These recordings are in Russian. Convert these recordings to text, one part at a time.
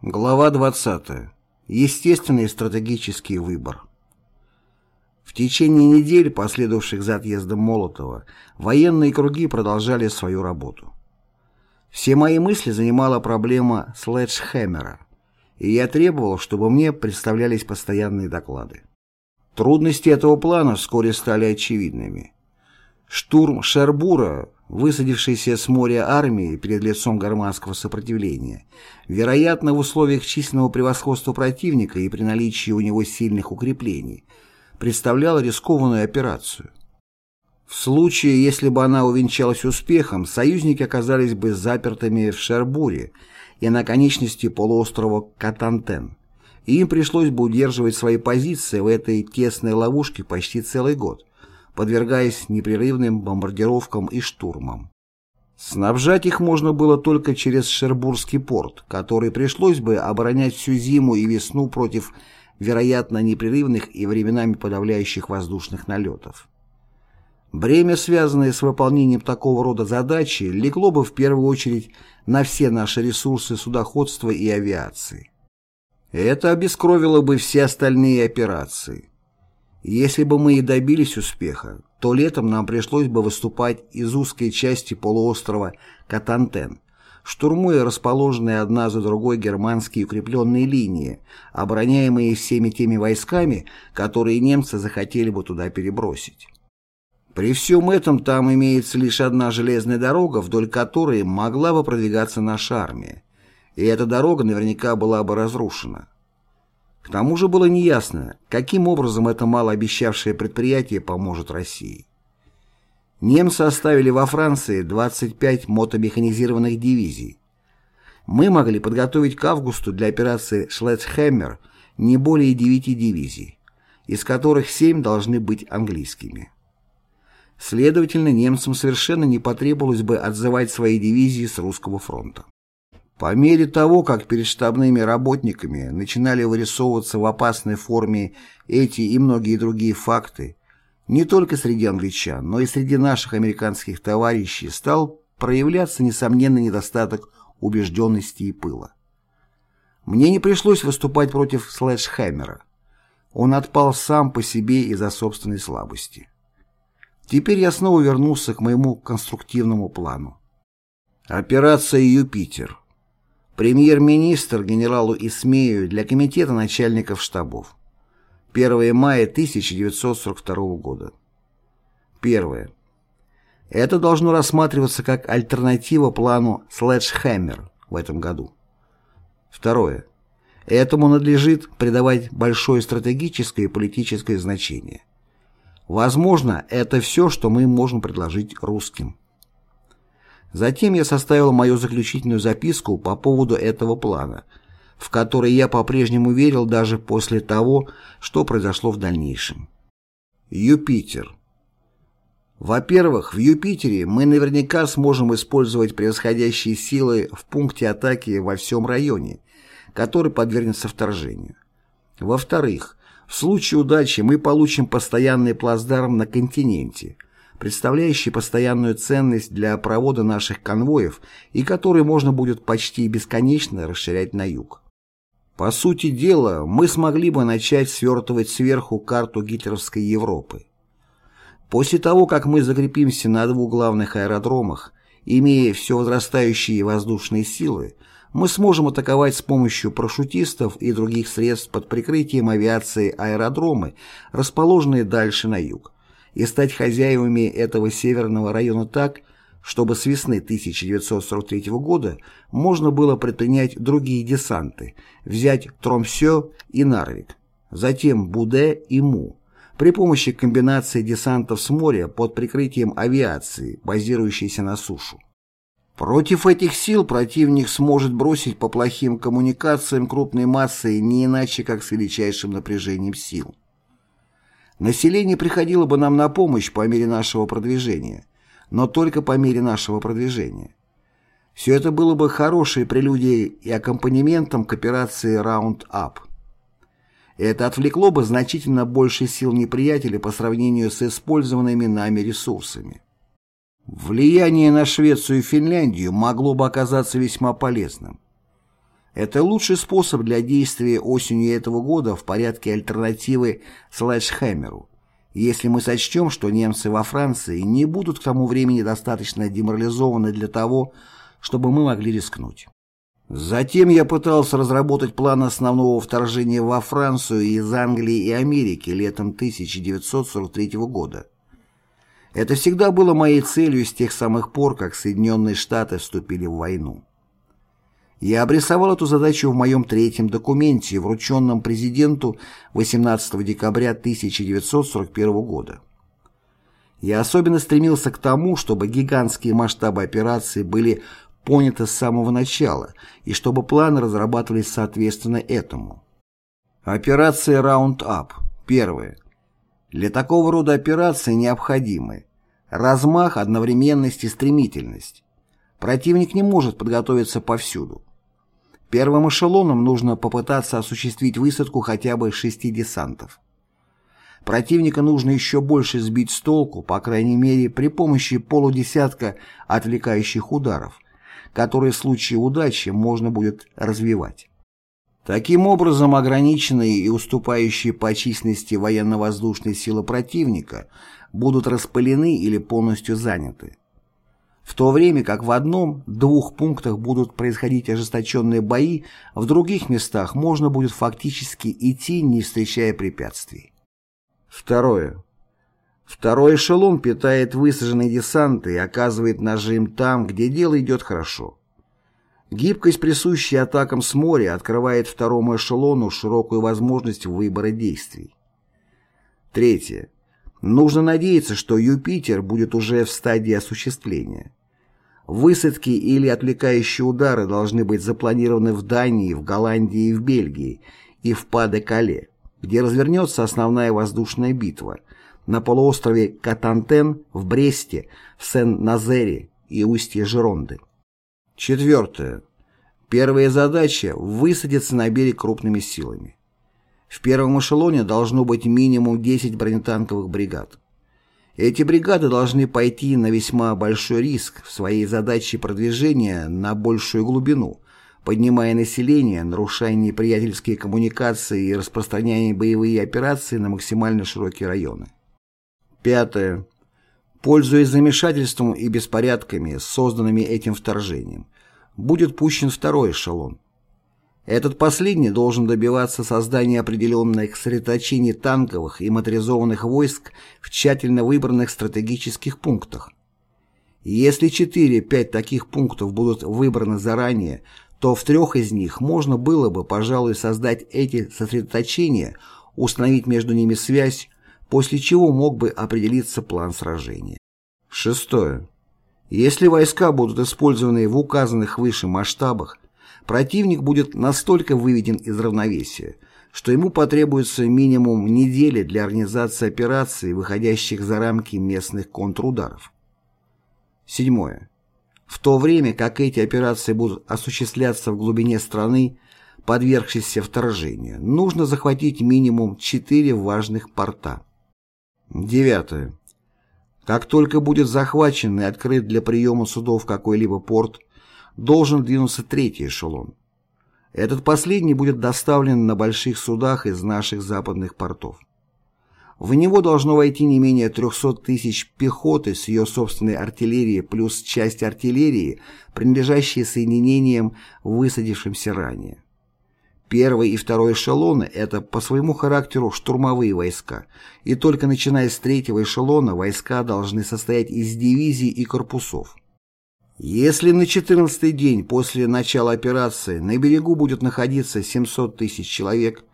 Глава 20. Естественный стратегический выбор. В течение недель, последовавших за отъездом Молотова, военные круги продолжали свою работу. Все мои мысли занимала проблема Следжхэммера, и я требовал, чтобы мне представлялись постоянные доклады. Трудности этого плана вскоре стали очевидными. Штурм Шербура высадившейся с моря армии перед лицом германского сопротивления, вероятно, в условиях численного превосходства противника и при наличии у него сильных укреплений, представляла рискованную операцию. В случае, если бы она увенчалась успехом, союзники оказались бы запертыми в Шербуре и на конечности полуострова Катантен, и им пришлось бы удерживать свои позиции в этой тесной ловушке почти целый год подвергаясь непрерывным бомбардировкам и штурмам. Снабжать их можно было только через Шербургский порт, который пришлось бы оборонять всю зиму и весну против, вероятно, непрерывных и временами подавляющих воздушных налетов. Бремя, связанное с выполнением такого рода задачи, легло бы в первую очередь на все наши ресурсы судоходства и авиации. Это обескровило бы все остальные операции. Если бы мы и добились успеха, то летом нам пришлось бы выступать из узкой части полуострова Катантен, штурмуя расположенные одна за другой германские укрепленные линии, обороняемые всеми теми войсками, которые немцы захотели бы туда перебросить. При всем этом там имеется лишь одна железная дорога, вдоль которой могла бы продвигаться наша армия, и эта дорога наверняка была бы разрушена. К тому же было неясно, каким образом это малообещавшее предприятие поможет России. Немцы оставили во Франции 25 мотомеханизированных дивизий. Мы могли подготовить к августу для операции «Шлецхэммер» не более 9 дивизий, из которых 7 должны быть английскими. Следовательно, немцам совершенно не потребовалось бы отзывать свои дивизии с русского фронта. По мере того, как перед штабными работниками начинали вырисовываться в опасной форме эти и многие другие факты, не только среди англичан, но и среди наших американских товарищей стал проявляться несомненный недостаток убежденности и пыла. Мне не пришлось выступать против Слэшхэммера. Он отпал сам по себе из-за собственной слабости. Теперь я снова вернулся к моему конструктивному плану. Операция «Юпитер» Премьер-министр генералу Исмею для Комитета начальников штабов. 1 мая 1942 года. Первое. Это должно рассматриваться как альтернатива плану «Следжхэммер» в этом году. Второе. Этому надлежит придавать большое стратегическое и политическое значение. Возможно, это все, что мы можем предложить русским. Затем я составил мою заключительную записку по поводу этого плана, в который я по-прежнему верил даже после того, что произошло в дальнейшем. Юпитер. Во-первых, в Юпитере мы наверняка сможем использовать превосходящие силы в пункте атаки во всем районе, который подвергнется вторжению. Во-вторых, в случае удачи мы получим постоянный плацдарм на континенте – представляющий постоянную ценность для провода наших конвоев и который можно будет почти бесконечно расширять на юг. По сути дела, мы смогли бы начать свертывать сверху карту гитлеровской Европы. После того, как мы закрепимся на двух главных аэродромах, имея все возрастающие воздушные силы, мы сможем атаковать с помощью парашютистов и других средств под прикрытием авиации аэродромы, расположенные дальше на юг и стать хозяевами этого северного района так, чтобы с весны 1943 года можно было предпринять другие десанты, взять Тромсё и Нарвик, затем Буде и Му, при помощи комбинации десантов с моря под прикрытием авиации, базирующейся на сушу. Против этих сил противник сможет бросить по плохим коммуникациям крупной массой не иначе, как с величайшим напряжением сил. Население приходило бы нам на помощь по мере нашего продвижения, но только по мере нашего продвижения. Все это было бы хорошей прелюдией и аккомпанементом к операции «Раунд-Ап». Это отвлекло бы значительно больше сил неприятеля по сравнению с использованными нами ресурсами. Влияние на Швецию и Финляндию могло бы оказаться весьма полезным. Это лучший способ для действия осенью этого года в порядке альтернативы Слэшхэмеру, если мы сочтем, что немцы во Франции не будут к тому времени достаточно деморализованы для того, чтобы мы могли рискнуть. Затем я пытался разработать план основного вторжения во Францию из Англии и Америки летом 1943 года. Это всегда было моей целью с тех самых пор, как Соединенные Штаты вступили в войну. Я обрисовал эту задачу в моем третьем документе, врученном президенту 18 декабря 1941 года. Я особенно стремился к тому, чтобы гигантские масштабы операции были поняты с самого начала и чтобы планы разрабатывались соответственно этому. Операция «Раунд-ап». Первое. Для такого рода операций необходимы размах, одновременность и стремительность. Противник не может подготовиться повсюду. Первым эшелоном нужно попытаться осуществить высадку хотя бы шести десантов. Противника нужно еще больше сбить с толку, по крайней мере, при помощи полудесятка отвлекающих ударов, которые в случае удачи можно будет развивать. Таким образом, ограниченные и уступающие по численности военно-воздушные силы противника будут распылены или полностью заняты в то время как в одном-двух пунктах будут происходить ожесточенные бои, в других местах можно будет фактически идти, не встречая препятствий. Второе. Второй эшелон питает высаженные десанты и оказывает нажим там, где дело идет хорошо. Гибкость, присущая атакам с моря, открывает второму эшелону широкую возможность выбора действий. Третье. Нужно надеяться, что Юпитер будет уже в стадии осуществления. Высадки или отвлекающие удары должны быть запланированы в Дании, в Голландии и в Бельгии, и в Паде-Кале, где развернется основная воздушная битва, на полуострове Катантен, в Бресте, в Сен-Назере и устье Жеронды. Четвертое. Первая задача – высадиться на берег крупными силами. В первом эшелоне должно быть минимум 10 бронетанковых бригад. Эти бригады должны пойти на весьма большой риск в своей задаче продвижения на большую глубину, поднимая население, нарушая неприятельские коммуникации и распространяя боевые операции на максимально широкие районы. Пятое. Пользуясь замешательством и беспорядками, созданными этим вторжением, будет пущен второй эшелон. Этот последний должен добиваться создания определенных сосредоточений танковых и моторизованных войск в тщательно выбранных стратегических пунктах. Если 4-5 таких пунктов будут выбраны заранее, то в трех из них можно было бы, пожалуй, создать эти сосредоточения, установить между ними связь, после чего мог бы определиться план сражения. Шестое. Если войска будут использованы в указанных выше масштабах, противник будет настолько выведен из равновесия, что ему потребуется минимум недели для организации операций, выходящих за рамки местных контрударов. Седьмое. В то время как эти операции будут осуществляться в глубине страны, подвергшейся вторжению, нужно захватить минимум четыре важных порта. Девятое. Как только будет захвачен и открыт для приема судов какой-либо порт, должен двинуться третий эшелон. Этот последний будет доставлен на больших судах из наших западных портов. В него должно войти не менее 300 тысяч пехоты с ее собственной артиллерией плюс часть артиллерии, принадлежащие соединениям, высадившимся ранее. Первый и второй эшелоны – это по своему характеру штурмовые войска, и только начиная с третьего эшелона войска должны состоять из дивизий и корпусов. Если на 14-й день после начала операции на берегу будет находиться 700 тысяч человек,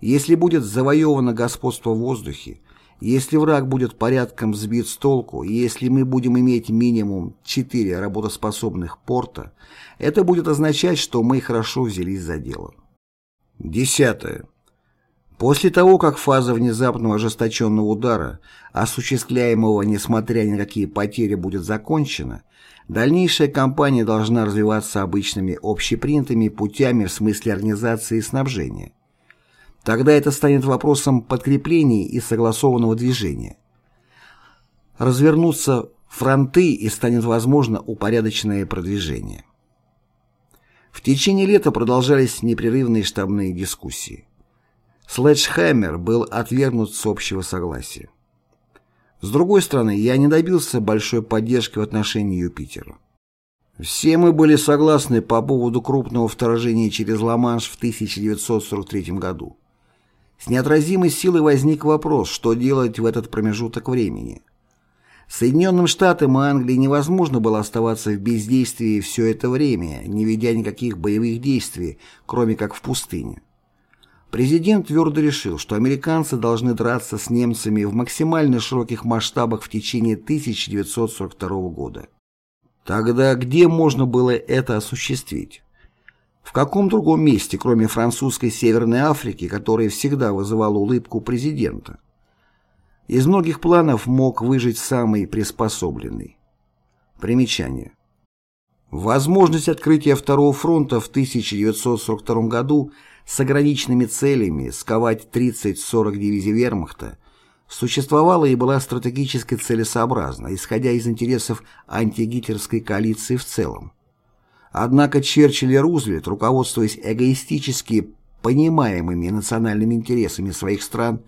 если будет завоевано господство в воздухе, если враг будет порядком сбит с толку, если мы будем иметь минимум 4 работоспособных порта, это будет означать, что мы хорошо взялись за дело. Десятое. После того, как фаза внезапного ожесточенного удара, осуществляемого несмотря ни на какие потери, будет закончена, Дальнейшая кампания должна развиваться обычными общепринятыми путями в смысле организации и снабжения. Тогда это станет вопросом подкреплений и согласованного движения. Развернутся фронты и станет возможно упорядоченное продвижение. В течение лета продолжались непрерывные штабные дискуссии. Следжхэммер был отвергнут с общего согласия. С другой стороны, я не добился большой поддержки в отношении Юпитера. Все мы были согласны по поводу крупного вторжения через Ла-Манш в 1943 году. С неотразимой силой возник вопрос, что делать в этот промежуток времени. Соединенным Штатам и Англии невозможно было оставаться в бездействии все это время, не ведя никаких боевых действий, кроме как в пустыне. Президент твердо решил, что американцы должны драться с немцами в максимально широких масштабах в течение 1942 года. Тогда где можно было это осуществить? В каком другом месте, кроме французской Северной Африки, которая всегда вызывала улыбку президента? Из многих планов мог выжить самый приспособленный. Примечание. Возможность открытия Второго фронта в 1942 году с ограниченными целями сковать 30-40 дивизий вермахта существовала и была стратегически целесообразна, исходя из интересов антигитлеровской коалиции в целом. Однако Черчилль и Рузвельт, руководствуясь эгоистически понимаемыми национальными интересами своих стран,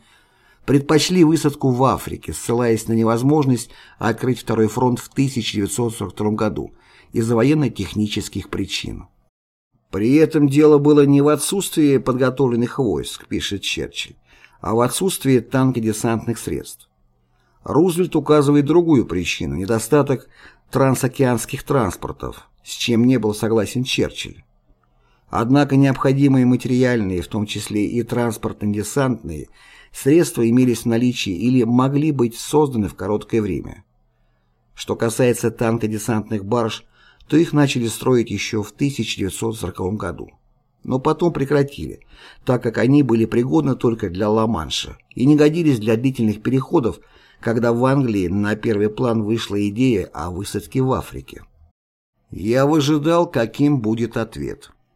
предпочли высадку в Африке, ссылаясь на невозможность открыть Второй фронт в 1942 году из-за военно-технических причин. При этом дело было не в отсутствии подготовленных войск, пишет Черчилль, а в отсутствии танкодесантных средств. Рузвельт указывает другую причину – недостаток трансокеанских транспортов, с чем не был согласен Черчилль. Однако необходимые материальные, в том числе и транспортно-десантные, Средства имелись в наличии или могли быть созданы в короткое время. Что касается танкодесантных барж, то их начали строить еще в 1940 году. Но потом прекратили, так как они были пригодны только для Ла-Манша и не годились для длительных переходов, когда в Англии на первый план вышла идея о высадке в Африке. Я выжидал, каким будет ответ.